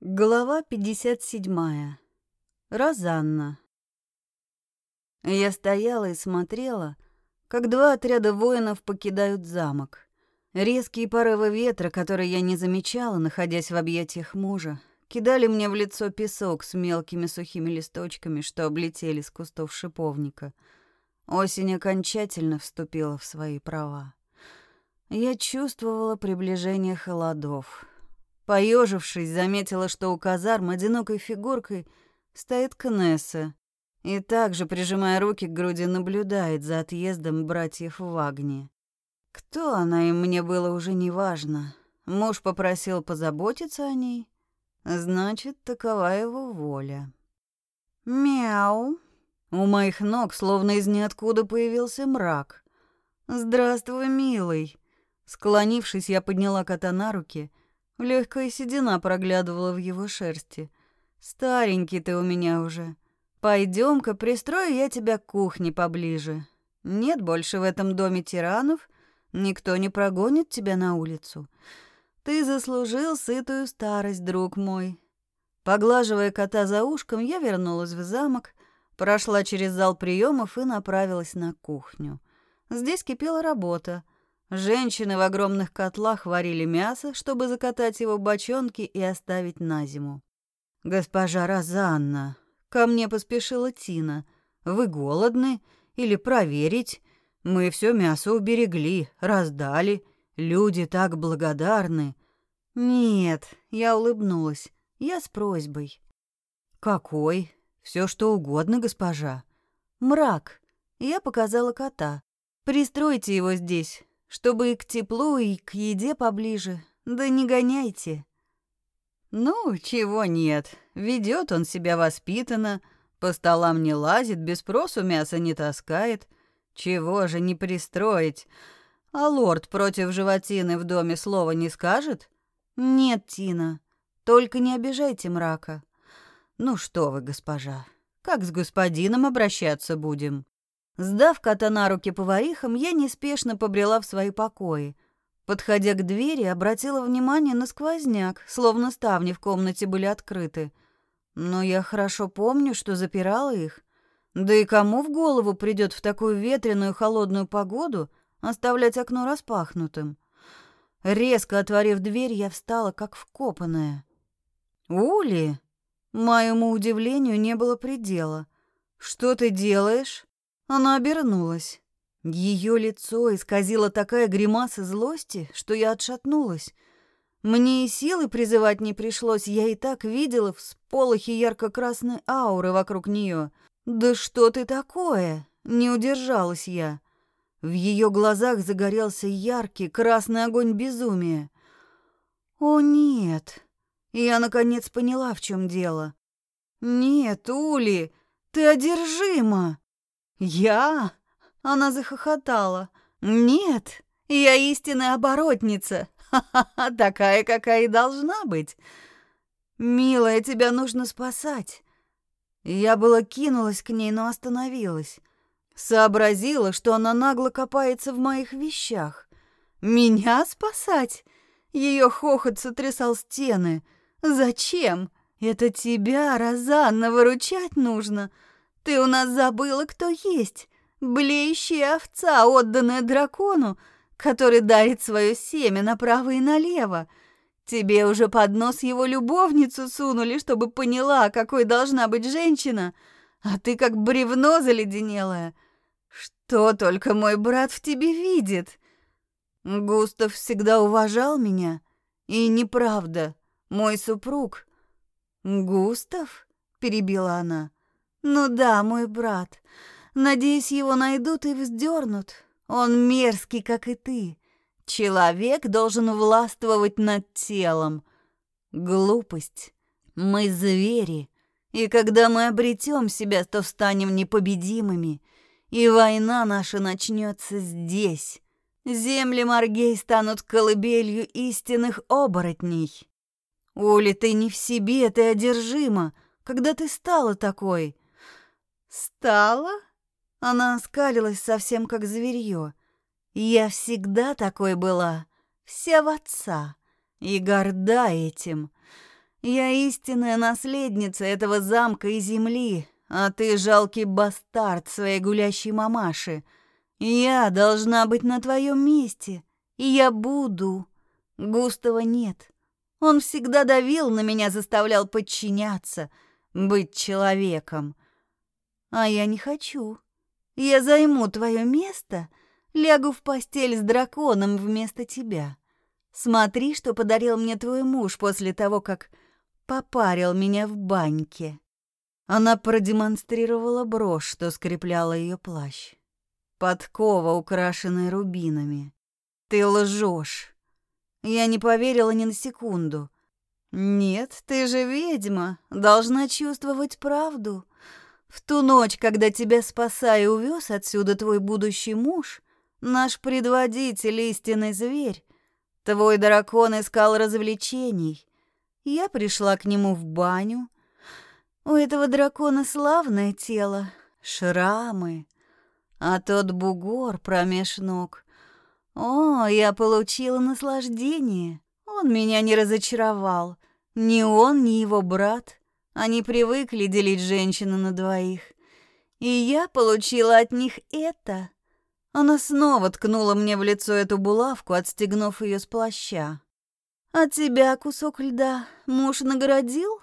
Глава 57. Розанна. Я стояла и смотрела, как два отряда воинов покидают замок. Резкие порывы ветра, которые я не замечала, находясь в объятиях мужа, кидали мне в лицо песок с мелкими сухими листочками, что облетели с кустов шиповника. Осень окончательно вступила в свои права. Я чувствовала приближение холодов — Поежившись, заметила, что у казарм одинокой фигуркой стоит Кнесса и также, прижимая руки к груди, наблюдает за отъездом братьев Вагни. Кто она им мне было уже неважно. Муж попросил позаботиться о ней, значит, такова его воля. Мяу. У моих ног словно из ниоткуда появился мрак. «Здравствуй, милый!» Склонившись, я подняла кота на руки Легкая седина проглядывала в его шерсти. «Старенький ты у меня уже. Пойдем-ка, пристрою я тебя к кухне поближе. Нет больше в этом доме тиранов, никто не прогонит тебя на улицу. Ты заслужил сытую старость, друг мой». Поглаживая кота за ушком, я вернулась в замок, прошла через зал приемов и направилась на кухню. Здесь кипела работа — Женщины в огромных котлах варили мясо, чтобы закатать его в бочонки и оставить на зиму. «Госпожа Розанна, ко мне поспешила Тина. Вы голодны? Или проверить? Мы все мясо уберегли, раздали. Люди так благодарны». «Нет», — я улыбнулась, — «я с просьбой». «Какой? Все что угодно, госпожа». «Мрак». Я показала кота. «Пристройте его здесь, чтобы и к теплу, и к еде поближе. Да не гоняйте. Ну, чего нет. Ведет он себя воспитанно, по столам не лазит, без спросу мясо не таскает. Чего же не пристроить? А лорд против животины в доме слова не скажет? Нет, Тина, только не обижайте мрака. Ну что вы, госпожа, как с господином обращаться будем? Сдав кота на руки поварихам, я неспешно побрела в свои покои. Подходя к двери, обратила внимание на сквозняк, словно ставни в комнате были открыты. Но я хорошо помню, что запирала их. Да и кому в голову придет в такую ветреную холодную погоду оставлять окно распахнутым? Резко отворив дверь, я встала, как вкопанная. «Ули!» Моему удивлению не было предела. «Что ты делаешь?» Она обернулась. Ее лицо исказило такая гримаса злости, что я отшатнулась. Мне и силы призывать не пришлось, я и так видела всполохи ярко-красной ауры вокруг нее. «Да что ты такое?» — не удержалась я. В ее глазах загорелся яркий красный огонь безумия. «О, нет!» Я, наконец, поняла, в чем дело. «Нет, Ули, ты одержима!» «Я?» — она захохотала. «Нет, я истинная оборотница. Ха-ха-ха, такая, какая и должна быть. Милая, тебя нужно спасать». Я было кинулась к ней, но остановилась. Сообразила, что она нагло копается в моих вещах. «Меня спасать?» Ее хохот сотрясал стены. «Зачем? Это тебя, Розанна, выручать нужно. Ты у нас забыла, кто есть. Блеющая овца, отданная дракону, который дарит свое семя направо и налево. Тебе уже под нос его любовницу сунули, чтобы поняла, какой должна быть женщина, а ты как бревно заледенелое. Что только мой брат в тебе видит? Густав всегда уважал меня, и неправда, мой супруг. Густав? перебила она. Ну да, мой брат. Надеюсь, его найдут и вздернут. Он мерзкий, как и ты. Человек должен властвовать над телом. Глупость. Мы звери. И когда мы обретем себя, то станем непобедимыми. И война наша начнется здесь. Земли Маргей станут колыбелью истинных оборотней. Ули, ты не в себе, ты одержима. Когда ты стала такой? «Стала?» Она оскалилась совсем как зверье. «Я всегда такой была, вся в отца, и горда этим. Я истинная наследница этого замка и земли, а ты жалкий бастард своей гулящей мамаши. Я должна быть на твоем месте, и я буду. Густава нет. Он всегда давил на меня, заставлял подчиняться, быть человеком. А я не хочу. Я займу твое место, лягу в постель с драконом вместо тебя. Смотри, что подарил мне твой муж после того, как попарил меня в баньке. Она продемонстрировала брошь, что скрепляла ее плащ. Подкова, украшенная рубинами. Ты лжешь. Я не поверила ни на секунду. Нет, ты же ведьма, должна чувствовать правду. В ту ночь, когда тебя спасая и увез отсюда твой будущий муж, наш предводитель, истинный зверь, твой дракон искал развлечений. Я пришла к нему в баню. У этого дракона славное тело, шрамы, а тот бугор промеж ног. О, я получила наслаждение. Он меня не разочаровал. Ни он, ни его брат. Они привыкли делить женщину на двоих. И я получила от них это. Она снова ткнула мне в лицо эту булавку, отстегнув ее с плаща. А тебя, кусок льда, муж наградил?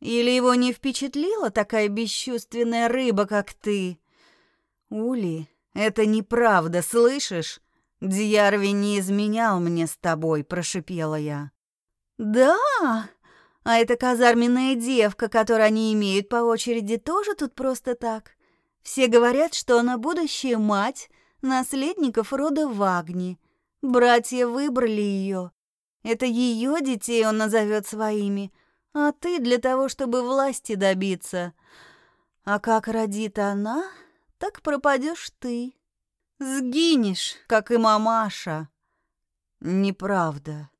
Или его не впечатлила такая бесчувственная рыба, как ты? Ули, это неправда, слышишь? Дьярви не изменял мне с тобой, прошипела я. Да, а эта казарменная девка, которую они имеют по очереди, тоже тут просто так. Все говорят, что она будущая мать наследников рода Вагни. Братья выбрали ее. Это ее детей он назовет своими, а ты для того, чтобы власти добиться. А как родит она, так пропадешь ты. Сгинешь, как и мамаша. Неправда.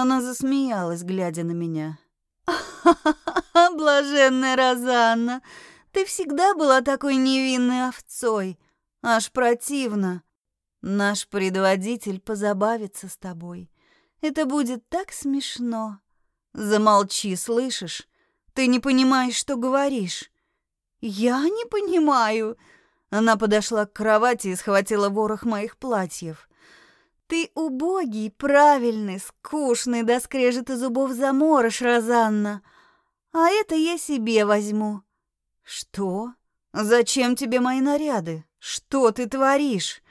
Она засмеялась, глядя на меня. Блаженная Розанна, ты всегда была такой невинной овцой. Аж противно. Наш предводитель позабавится с тобой. Это будет так смешно. Замолчи, слышишь? Ты не понимаешь, что говоришь. Я не понимаю. Она подошла к кровати и схватила ворох моих платьев. Ты убогий, правильный, скучный, до скрежета зубов заморыш, Розанна. А это я себе возьму. Что? Зачем тебе мои наряды? Что ты творишь?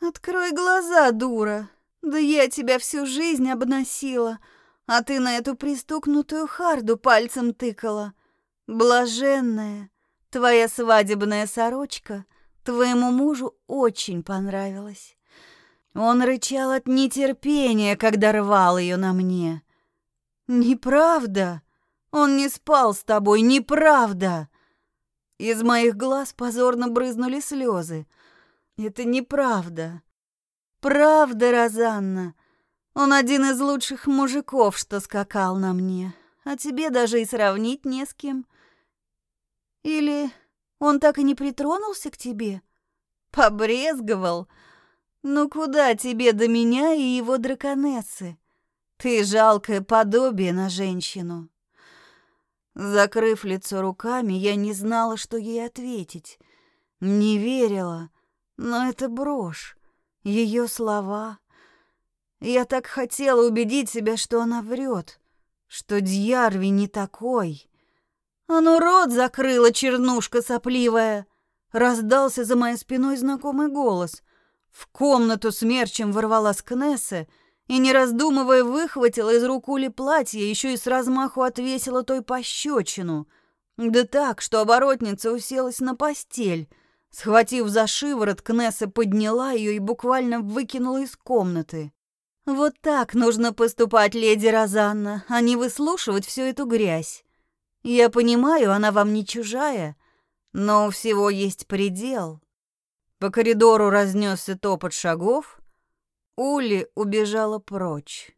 Открой глаза, дура. Да я тебя всю жизнь обносила, а ты на эту пристукнутую харду пальцем тыкала. Блаженная, твоя свадебная сорочка твоему мужу очень понравилась. Он рычал от нетерпения, когда рвал ее на мне. «Неправда! Он не спал с тобой, неправда!» Из моих глаз позорно брызнули слезы. «Это неправда. Правда, Розанна. Он один из лучших мужиков, что скакал на мне, а тебе даже и сравнить не с кем. Или он так и не притронулся к тебе? Побрезговал?» Ну куда тебе до меня и его драконессы? Ты жалкое подобие на женщину. Закрыв лицо руками, я не знала, что ей ответить. Не верила, но это брошь, ее слова. Я так хотела убедить себя, что она врет, что Дьярви не такой. А ну рот закрыла, чернушка сопливая. Раздался за моей спиной знакомый голос. В комнату смерчем ворвалась Кнесса и, не раздумывая, выхватила из рук Ули платье, еще и с размаху отвесила той пощечину. Да так, что оборотница уселась на постель. Схватив за шиворот, Кнесса подняла ее и буквально выкинула из комнаты. «Вот так нужно поступать, леди Розанна, а не выслушивать всю эту грязь. Я понимаю, она вам не чужая, но у всего есть предел». По коридору разнесся топот шагов. Ули убежала прочь.